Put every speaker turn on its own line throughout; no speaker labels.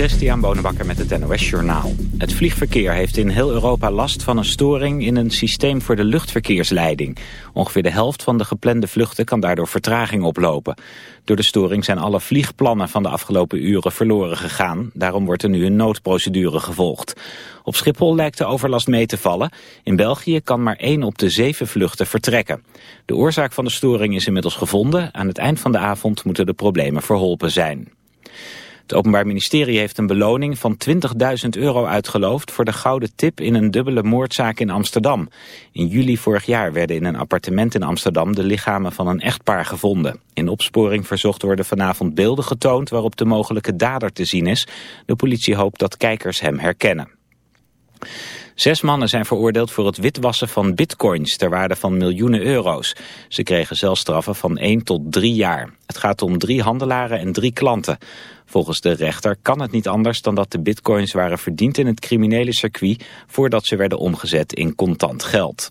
Christian Bonenbakker met het NOS Journaal. Het vliegverkeer heeft in heel Europa last van een storing in een systeem voor de luchtverkeersleiding. Ongeveer de helft van de geplande vluchten kan daardoor vertraging oplopen. Door de storing zijn alle vliegplannen van de afgelopen uren verloren gegaan. Daarom wordt er nu een noodprocedure gevolgd. Op Schiphol lijkt de overlast mee te vallen. In België kan maar één op de zeven vluchten vertrekken. De oorzaak van de storing is inmiddels gevonden. Aan het eind van de avond moeten de problemen verholpen zijn. Het Openbaar Ministerie heeft een beloning van 20.000 euro uitgeloofd voor de gouden tip in een dubbele moordzaak in Amsterdam. In juli vorig jaar werden in een appartement in Amsterdam de lichamen van een echtpaar gevonden. In opsporing verzocht worden vanavond beelden getoond waarop de mogelijke dader te zien is. De politie hoopt dat kijkers hem herkennen. Zes mannen zijn veroordeeld voor het witwassen van bitcoins ter waarde van miljoenen euro's. Ze kregen zelfstraffen van 1 tot 3 jaar. Het gaat om drie handelaren en drie klanten. Volgens de rechter kan het niet anders dan dat de bitcoins waren verdiend in het criminele circuit voordat ze werden omgezet in contant geld.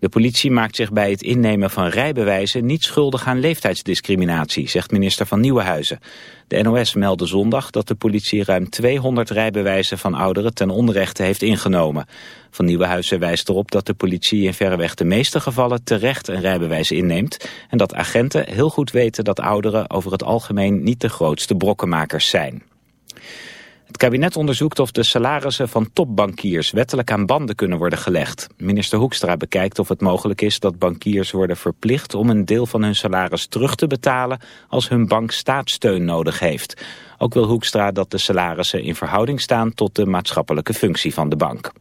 De politie maakt zich bij het innemen van rijbewijzen niet schuldig aan leeftijdsdiscriminatie, zegt minister van Nieuwenhuizen. De NOS meldde zondag dat de politie ruim 200 rijbewijzen van ouderen ten onrechte heeft ingenomen. Van Nieuwenhuizen wijst erop dat de politie in verreweg de meeste gevallen terecht een rijbewijs inneemt en dat agenten heel goed weten dat ouderen over het algemeen niet de grootste brokkenmakers zijn. Het kabinet onderzoekt of de salarissen van topbankiers wettelijk aan banden kunnen worden gelegd. Minister Hoekstra bekijkt of het mogelijk is dat bankiers worden verplicht om een deel van hun salaris terug te betalen als hun bank staatssteun nodig heeft. Ook wil Hoekstra dat de salarissen in verhouding staan tot de maatschappelijke functie van de bank.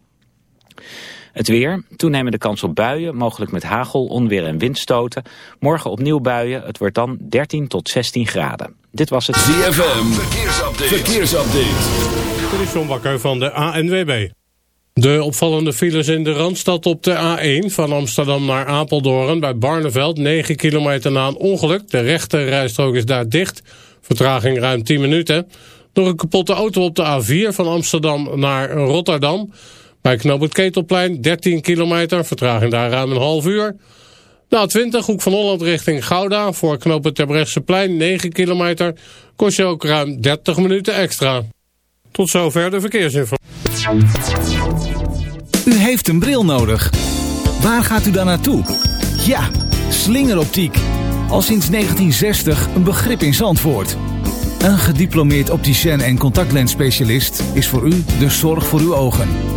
Het weer, toenemende kans op buien, mogelijk met hagel, onweer en windstoten. Morgen opnieuw buien, het wordt dan 13 tot 16 graden. Dit was het
ZFM, verkeersupdate. verkeersupdate.
Dit is John Bakker van de ANWB. De opvallende files in de Randstad op de A1 van Amsterdam naar Apeldoorn bij Barneveld. 9 kilometer na een ongeluk. De rechte rijstrook is daar dicht. Vertraging ruim 10 minuten. Door een kapotte auto op de A4 van Amsterdam naar Rotterdam. Bij Knoop het Ketelplein 13 kilometer. Vertraging daar ruim een half uur. Na 20, hoek van Holland richting Gouda. Voor knopen Terbrechtseplein 9 kilometer. Kost je ook ruim 30 minuten extra. Tot zover de verkeersinformatie.
U heeft een bril nodig. Waar gaat u dan naartoe? Ja, slingeroptiek. Al sinds 1960 een begrip in Zandvoort. Een gediplomeerd opticien en contactlensspecialist is voor u de zorg voor uw ogen.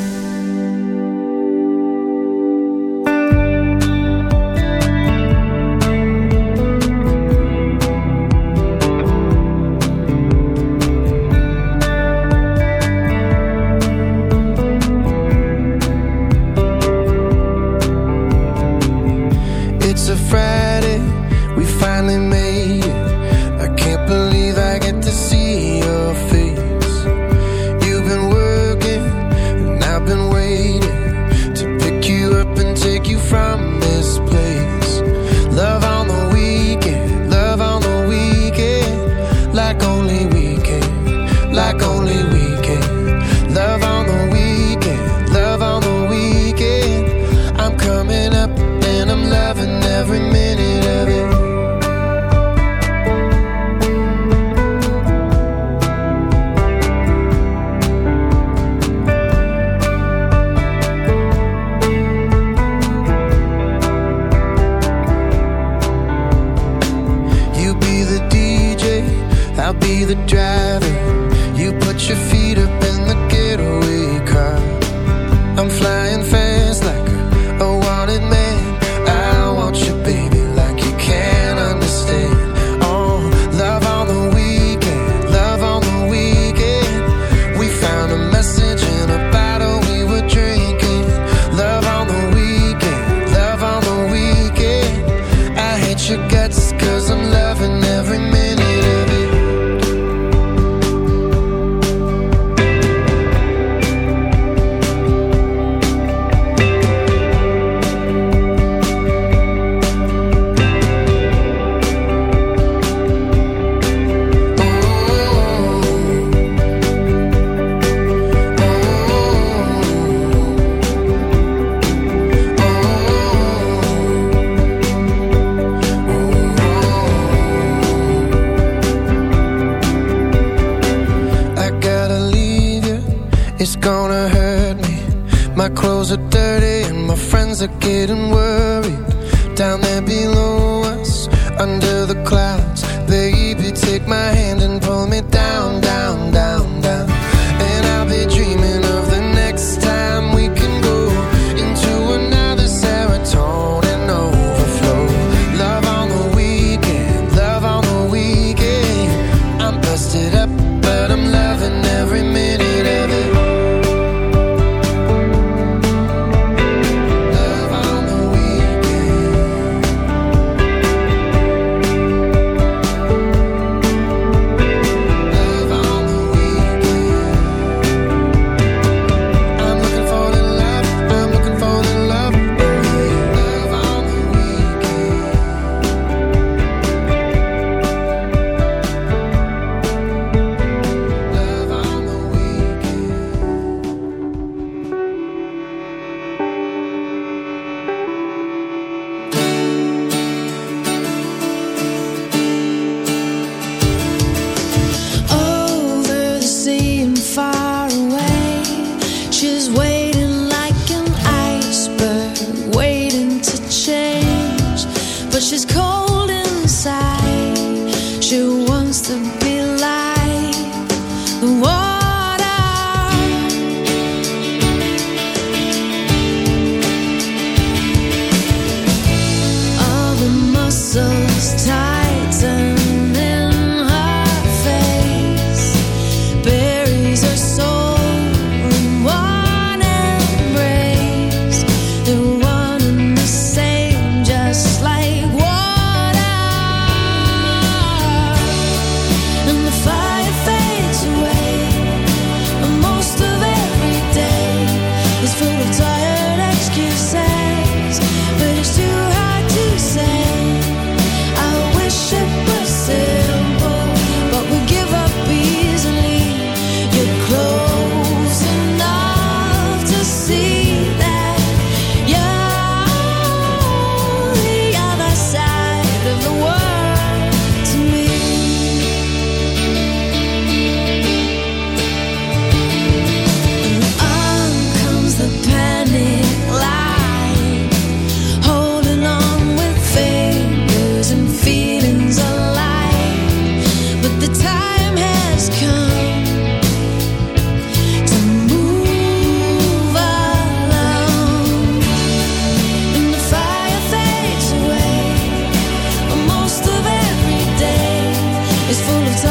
full of time.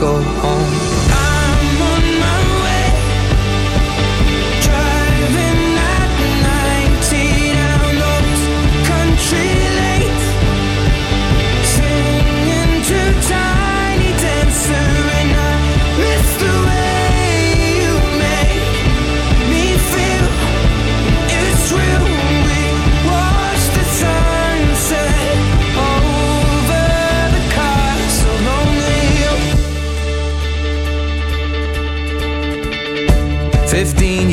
go home.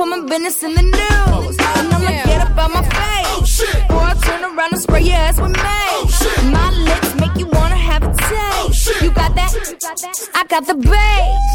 put my business in the news. And I'ma yeah. get up out my face. Oh, or I turn around and spray your ass with mace. Oh, my lips make you wanna have a taste. Oh, you
got that? You
got that? I
got the bass.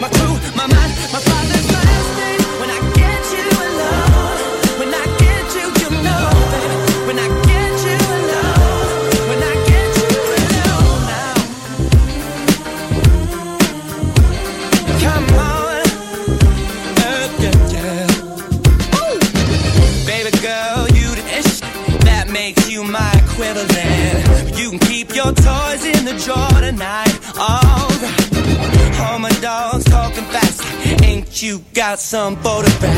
My some
photographs.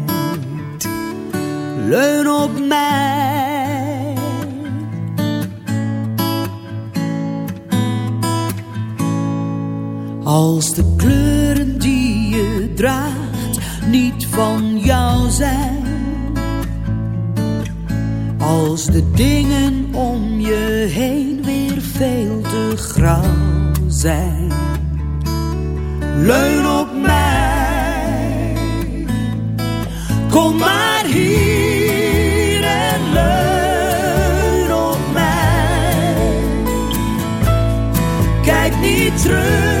leun op mij. Als de kleuren die je draagt niet van jou zijn. Als de dingen om je heen weer veel te grauw zijn. Leun op mij. Kom maar hier. terug.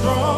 strong.